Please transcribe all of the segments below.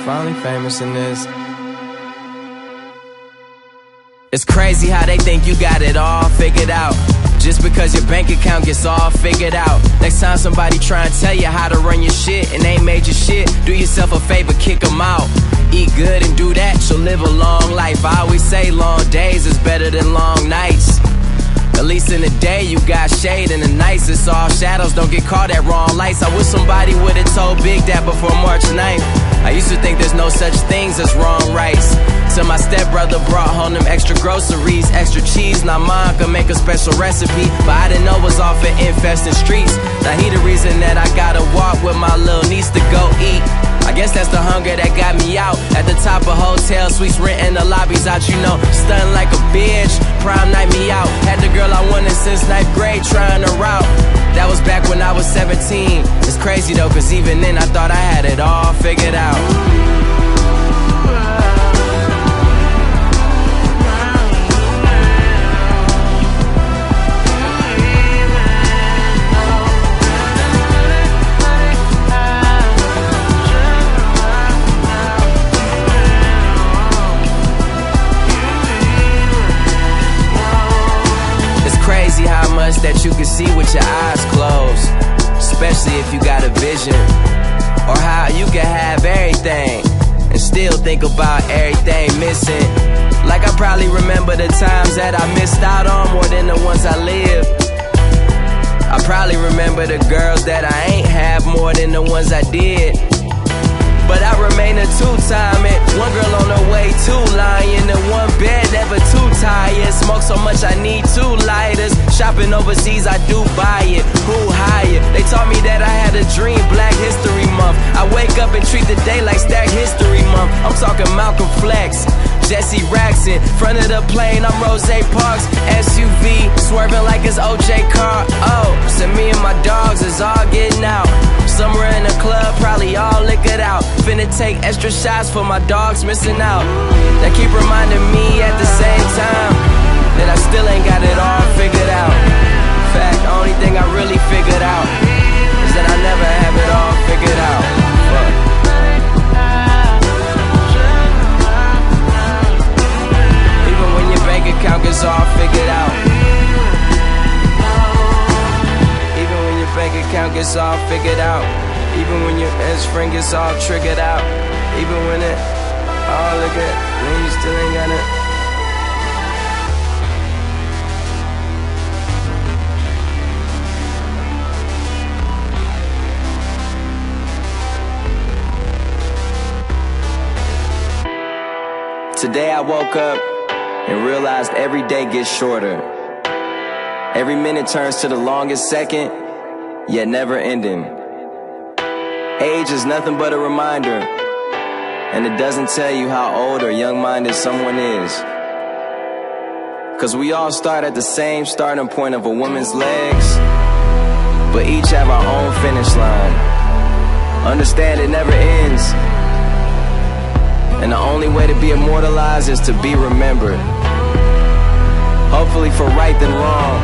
finally famous in this. It's crazy how they think you got it all figured out. Just because your bank account gets all figured out. Next time somebody try and tell you how to run your shit and ain't made your shit, do yourself a favor, kick them out. Eat good and do that, you'll live a long life. I always say long days is better than long nights. At least in the day you got shade and the nights it's all shadows. Don't get caught at wrong lights. I wish somebody would've told Big that before March 9th. I used to think there's no such things as wrong rights. Till my stepbrother brought home them extra groceries, extra cheese. Now mom could make a special recipe, but I didn't know it was all for infesting streets. Now he the reason that I gotta walk with my little niece to go eat. I guess that's the hunger that got me out. At the top of hotel suites, renting the lobbies out, you know, stunned like a bitch. Prime night me out. Had the girl I wanted since ninth grade trying to route. That was back when I was 17. It's crazy though, cause even then I thought I had it all figured out. That you can see with your eyes closed, especially if you got a vision. Or how you can have everything and still think about everything missing. Like I probably remember the times that I missed out on more than the ones I lived. I probably remember the girls that I ain't have more than the ones I did. But I remain a two-time it. One girl on her way, two lying in one bed, never tired. Smoke so much I need two lighters. Shopping overseas, I do buy it. Who hired? They taught me that I had a dream, Black History Month. I wake up and treat the day like Stack History Month. I'm talking Malcolm Flex. Jesse Raxon, front of the plane, I'm Rosa Parks, SUV, swerving like it's OJ Car. Oh, so me and my dogs is all getting out. Somewhere in the club, probably all liquored out. Finna take extra shots for my dogs missing out. That keep reminding me at the same time that I still ain't got it all figured out. Fact, the only thing I really figured out is that I never have it all figured out. Even when your bank account gets all figured out. Even when your bank account gets all figured out. Even when your best friend gets all triggered out. Even when it all look at when you still ain't got it. Today I woke up and realized every day gets shorter. Every minute turns to the longest second, yet never ending. Age is nothing but a reminder, and it doesn't tell you how old or young minded someone is. Cause we all start at the same starting point of a woman's legs, but each have our own finish line. Understand it never ends. And the only way to be immortalized is to be remembered. Hopefully for right than wrong.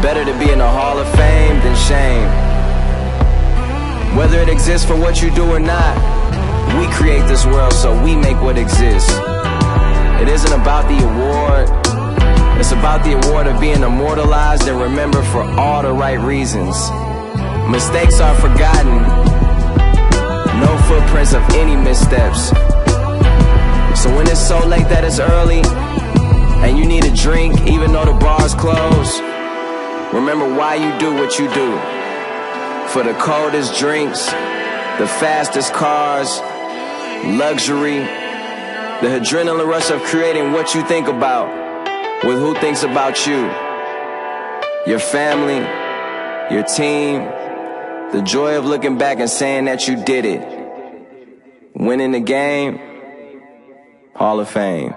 Better to be in the Hall of Fame than shame. Whether it exists for what you do or not, we create this world so we make what exists. It isn't about the award. It's about the award of being immortalized and remembered for all the right reasons. Mistakes are forgotten. Footprints of any missteps. So when it's so late that it's early, and you need a drink even though the bar's closed, remember why you do what you do. For the coldest drinks, the fastest cars, luxury, the adrenaline rush of creating what you think about with who thinks about you. Your family, your team, the joy of looking back and saying that you did it. Winning the game, Hall of Fame.